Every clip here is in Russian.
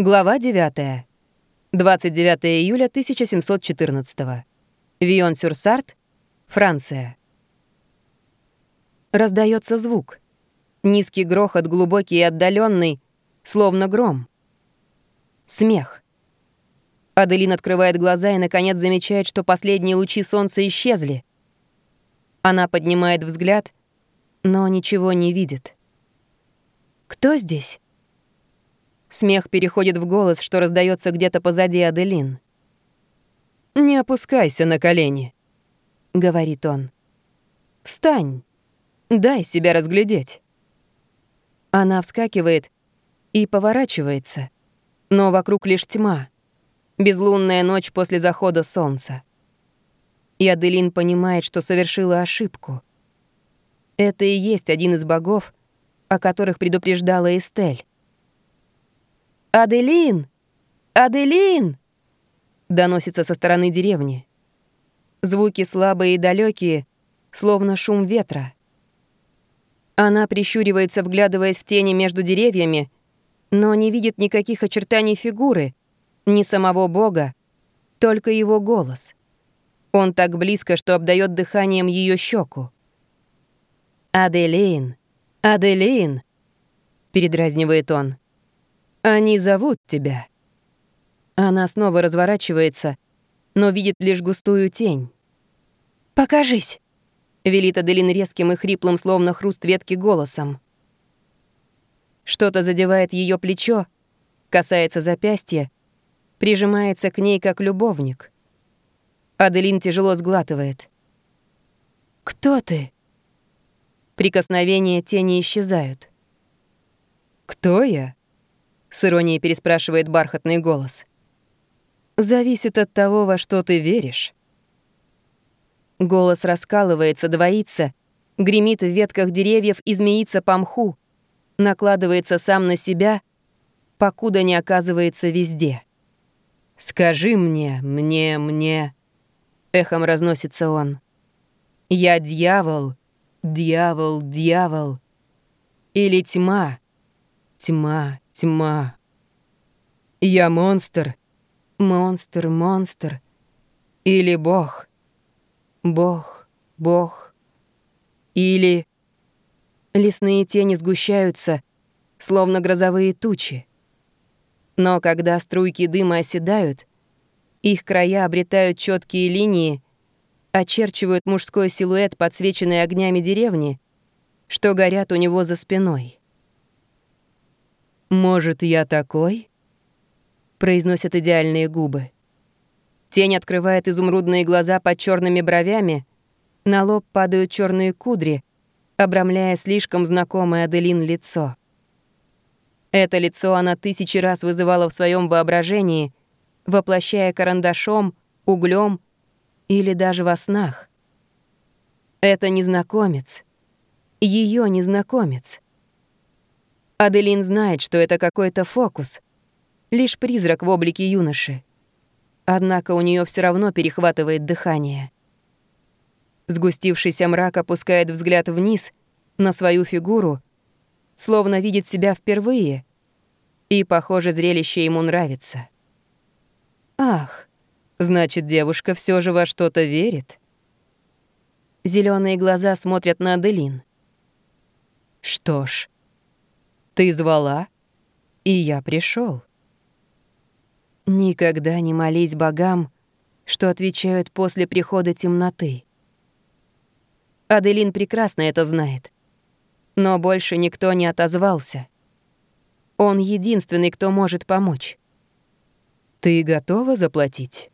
Глава 9. 29 июля 1714. Вион-сюр-Сарт, Франция. Раздается звук. Низкий грохот, глубокий и отдаленный, словно гром. Смех. Аделин открывает глаза и, наконец, замечает, что последние лучи солнца исчезли. Она поднимает взгляд, но ничего не видит. «Кто здесь?» Смех переходит в голос, что раздается где-то позади Аделин. «Не опускайся на колени», — говорит он. «Встань, дай себя разглядеть». Она вскакивает и поворачивается, но вокруг лишь тьма, безлунная ночь после захода солнца. И Аделин понимает, что совершила ошибку. Это и есть один из богов, о которых предупреждала Эстель. «Аделин! Аделин!» доносится со стороны деревни. Звуки слабые и далекие, словно шум ветра. Она прищуривается, вглядываясь в тени между деревьями, но не видит никаких очертаний фигуры, ни самого Бога, только его голос. Он так близко, что обдает дыханием ее щеку. «Аделин! Аделин!» — передразнивает он. Они зовут тебя». Она снова разворачивается, но видит лишь густую тень. «Покажись!» — велит Аделин резким и хриплым, словно хруст ветки, голосом. Что-то задевает ее плечо, касается запястья, прижимается к ней как любовник. Аделин тяжело сглатывает. «Кто ты?» Прикосновения тени исчезают. «Кто я?» — с иронией переспрашивает бархатный голос. «Зависит от того, во что ты веришь». Голос раскалывается, двоится, гремит в ветках деревьев и змеится по мху, накладывается сам на себя, покуда не оказывается везде. «Скажи мне, мне, мне...» — эхом разносится он. «Я дьявол, дьявол, дьявол. Или тьма, тьма, Тьма. Я монстр. Монстр, монстр. Или бог. Бог, бог. Или... Лесные тени сгущаются, словно грозовые тучи. Но когда струйки дыма оседают, их края обретают четкие линии, очерчивают мужской силуэт, подсвеченный огнями деревни, что горят у него за спиной. «Может, я такой?» — произносят идеальные губы. Тень открывает изумрудные глаза под черными бровями, на лоб падают черные кудри, обрамляя слишком знакомое Аделин лицо. Это лицо она тысячи раз вызывала в своем воображении, воплощая карандашом, углем или даже во снах. Это незнакомец. Ее незнакомец. Аделин знает, что это какой-то фокус. Лишь призрак в облике юноши. Однако у нее все равно перехватывает дыхание. Сгустившийся мрак опускает взгляд вниз на свою фигуру, словно видит себя впервые, и, похоже, зрелище ему нравится. Ах, значит, девушка все же во что-то верит. Зеленые глаза смотрят на Аделин. Что ж, ты звала, и я пришел. Никогда не молись богам, что отвечают после прихода темноты. Аделин прекрасно это знает. Но больше никто не отозвался. Он единственный, кто может помочь. Ты готова заплатить?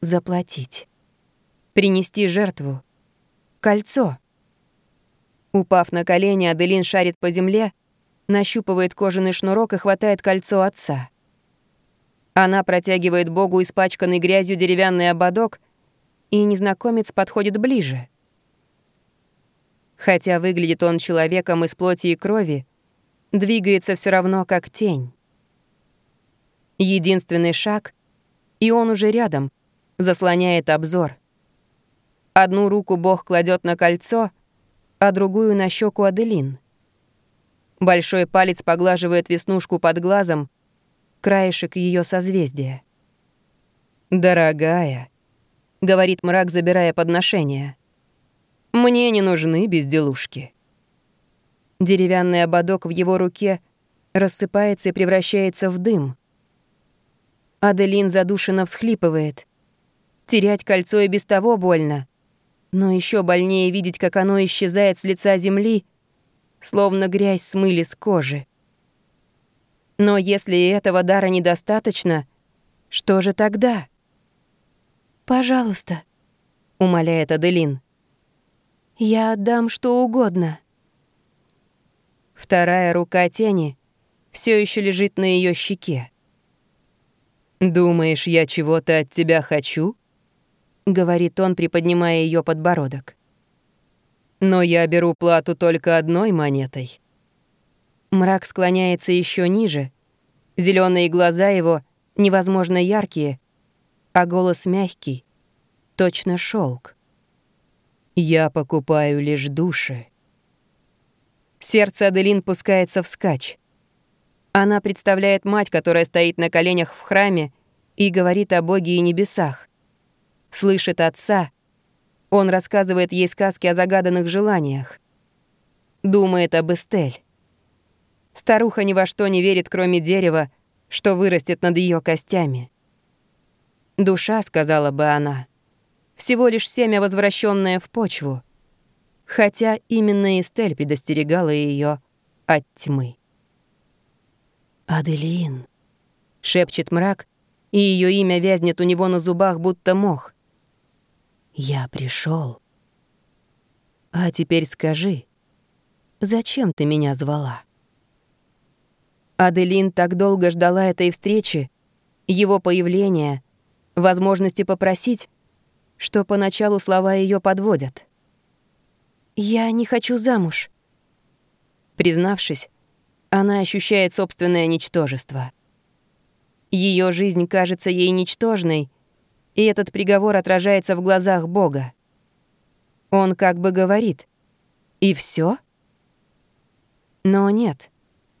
Заплатить. Принести жертву. Кольцо. Упав на колени, Аделин шарит по земле, нащупывает кожаный шнурок и хватает кольцо отца. Она протягивает Богу испачканный грязью деревянный ободок, и незнакомец подходит ближе. Хотя выглядит он человеком из плоти и крови, двигается все равно как тень. Единственный шаг, и он уже рядом, заслоняет обзор. Одну руку Бог кладет на кольцо — а другую на щеку Аделин. Большой палец поглаживает веснушку под глазом, краешек ее созвездия. «Дорогая», — говорит мрак, забирая подношение, — «мне не нужны безделушки». Деревянный ободок в его руке рассыпается и превращается в дым. Аделин задушенно всхлипывает. Терять кольцо и без того больно. Но еще больнее видеть, как оно исчезает с лица земли, словно грязь смыли с кожи. Но если этого дара недостаточно, что же тогда? «Пожалуйста», — умоляет Аделин. «Я отдам что угодно». Вторая рука тени все еще лежит на ее щеке. «Думаешь, я чего-то от тебя хочу?» — говорит он, приподнимая ее подбородок. «Но я беру плату только одной монетой». Мрак склоняется еще ниже. Зеленые глаза его невозможно яркие, а голос мягкий, точно шелк. «Я покупаю лишь души». Сердце Аделин пускается вскачь. Она представляет мать, которая стоит на коленях в храме и говорит о Боге и небесах. Слышит отца. Он рассказывает ей сказки о загаданных желаниях. Думает об Эстель. Старуха ни во что не верит, кроме дерева, что вырастет над ее костями. Душа, сказала бы она, всего лишь семя, возвращенное в почву. Хотя именно Эстель предостерегала ее от тьмы. «Аделин», — шепчет мрак, и ее имя вязнет у него на зубах, будто мох. «Я пришел. А теперь скажи, зачем ты меня звала?» Аделин так долго ждала этой встречи, его появления, возможности попросить, что поначалу слова ее подводят. «Я не хочу замуж». Признавшись, она ощущает собственное ничтожество. Ее жизнь кажется ей ничтожной, и этот приговор отражается в глазах Бога. Он как бы говорит «И все? Но нет,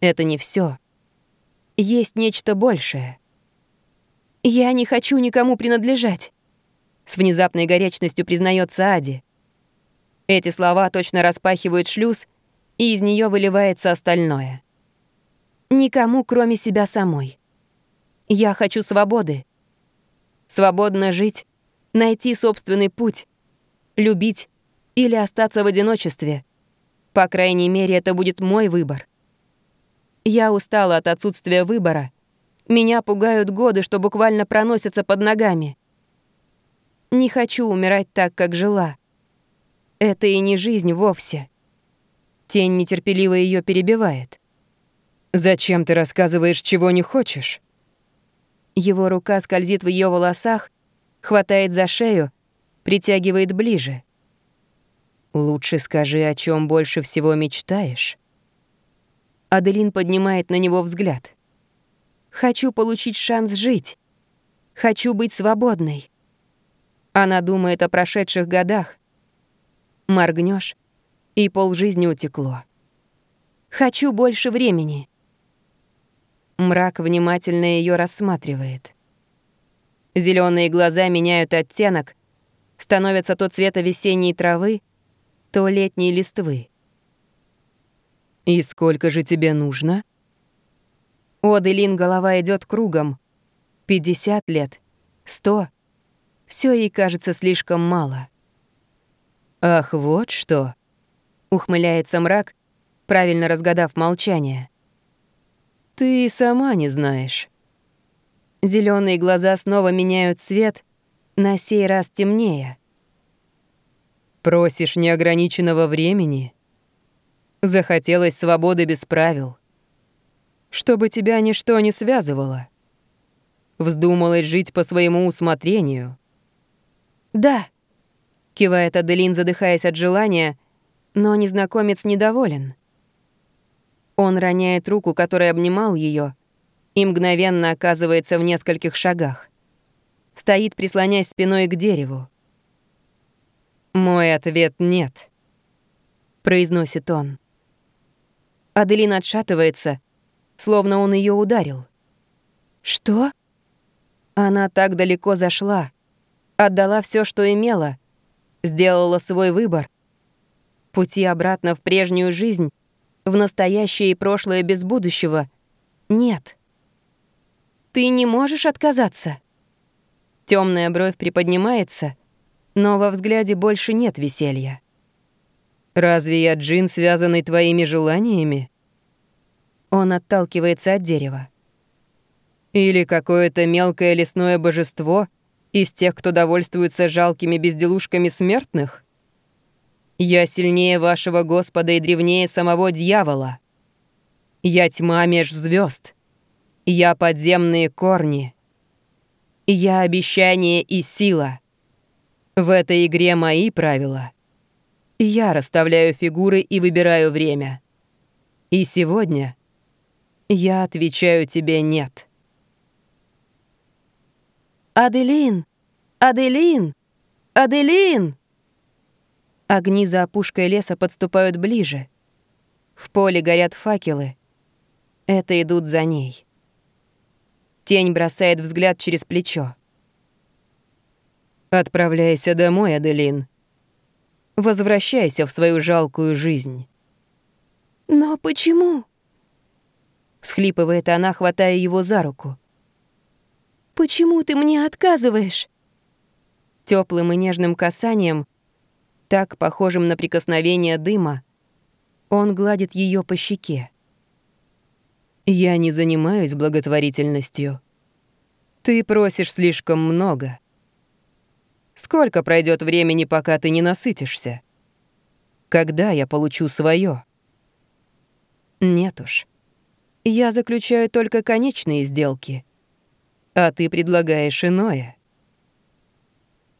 это не все. Есть нечто большее. «Я не хочу никому принадлежать», — с внезапной горячностью признается Ади. Эти слова точно распахивают шлюз, и из нее выливается остальное. Никому, кроме себя самой. Я хочу свободы. Свободно жить, найти собственный путь, любить или остаться в одиночестве. По крайней мере, это будет мой выбор. Я устала от отсутствия выбора. Меня пугают годы, что буквально проносятся под ногами. Не хочу умирать так, как жила. Это и не жизнь вовсе. Тень нетерпеливо ее перебивает. «Зачем ты рассказываешь, чего не хочешь?» Его рука скользит в ее волосах, хватает за шею, притягивает ближе. «Лучше скажи, о чем больше всего мечтаешь». Аделин поднимает на него взгляд. «Хочу получить шанс жить. Хочу быть свободной». Она думает о прошедших годах. Моргнешь, и полжизни утекло. «Хочу больше времени». Мрак внимательно ее рассматривает. Зеленые глаза меняют оттенок, становятся то цвета весенней травы, то летней листвы. «И сколько же тебе нужно?» У Аделин голова идет кругом. 50 лет, 100. Все ей кажется слишком мало. «Ах, вот что!» — ухмыляется мрак, правильно разгадав молчание. Ты сама не знаешь. Зеленые глаза снова меняют цвет, на сей раз темнее. Просишь неограниченного времени? Захотелось свободы без правил. Чтобы тебя ничто не связывало. Вздумалось жить по своему усмотрению. «Да», — кивает Аделин, задыхаясь от желания, но незнакомец недоволен. Он роняет руку, которая обнимал ее, и мгновенно оказывается в нескольких шагах. Стоит, прислоняясь спиной к дереву. «Мой ответ — нет», — произносит он. Аделина отшатывается, словно он ее ударил. Что? Она так далеко зашла, отдала все, что имела, сделала свой выбор. Пути обратно в прежнюю жизнь, в настоящее и прошлое без будущего нет. Ты не можешь отказаться. Темная бровь приподнимается, но во взгляде больше нет веселья. «Разве я джин, связанный твоими желаниями?» Он отталкивается от дерева. «Или какое-то мелкое лесное божество из тех, кто довольствуется жалкими безделушками смертных? Я сильнее вашего Господа и древнее самого дьявола. Я тьма меж звезд. Я подземные корни. Я обещание и сила. В этой игре мои правила. Я расставляю фигуры и выбираю время. И сегодня я отвечаю тебе «нет». «Аделин! Аделин! Аделин!» Огни за опушкой леса подступают ближе. В поле горят факелы. Это идут за ней. Тень бросает взгляд через плечо. «Отправляйся домой, Аделин. Возвращайся в свою жалкую жизнь». «Но почему?» Схлипывает она, хватая его за руку. «Почему ты мне отказываешь?» Теплым и нежным касанием, так похожим на прикосновение дыма, он гладит ее по щеке. «Я не занимаюсь благотворительностью. Ты просишь слишком много. Сколько пройдет времени, пока ты не насытишься? Когда я получу свое? Нет уж. Я заключаю только конечные сделки, а ты предлагаешь иное.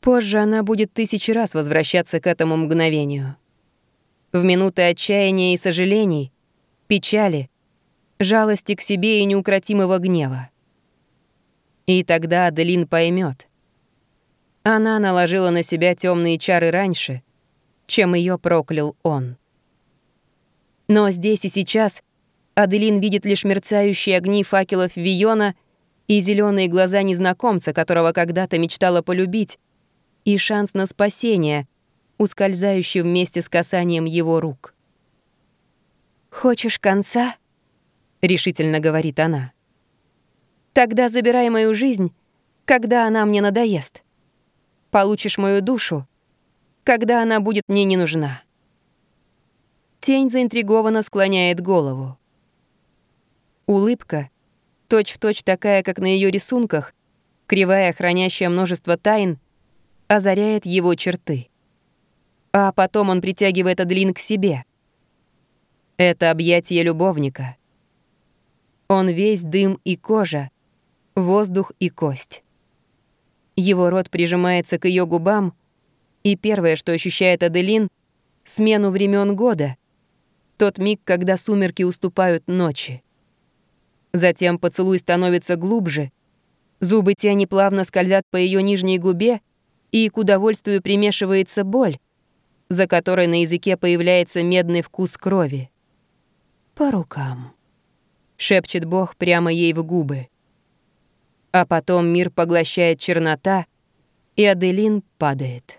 Позже она будет тысячи раз возвращаться к этому мгновению. В минуты отчаяния и сожалений, печали, жалости к себе и неукротимого гнева. И тогда Аделин поймет. Она наложила на себя темные чары раньше, чем ее проклял он. Но здесь и сейчас Аделин видит лишь мерцающие огни факелов Виона и зеленые глаза незнакомца, которого когда-то мечтала полюбить, и шанс на спасение, ускользающий вместе с касанием его рук. «Хочешь конца?» — решительно говорит она. «Тогда забирай мою жизнь, когда она мне надоест. Получишь мою душу, когда она будет мне не нужна». Тень заинтригованно склоняет голову. Улыбка, точь-в-точь точь такая, как на ее рисунках, кривая, хранящая множество тайн, озаряет его черты. А потом он притягивает Аделин к себе. Это объятие любовника. Он весь дым и кожа, воздух и кость. Его рот прижимается к ее губам, и первое, что ощущает Аделин — смену времен года. Тот миг, когда сумерки уступают ночи. Затем поцелуй становится глубже, зубы тени плавно скользят по ее нижней губе, и к удовольствию примешивается боль, за которой на языке появляется медный вкус крови. «По рукам», — шепчет Бог прямо ей в губы. А потом мир поглощает чернота, и Аделин падает.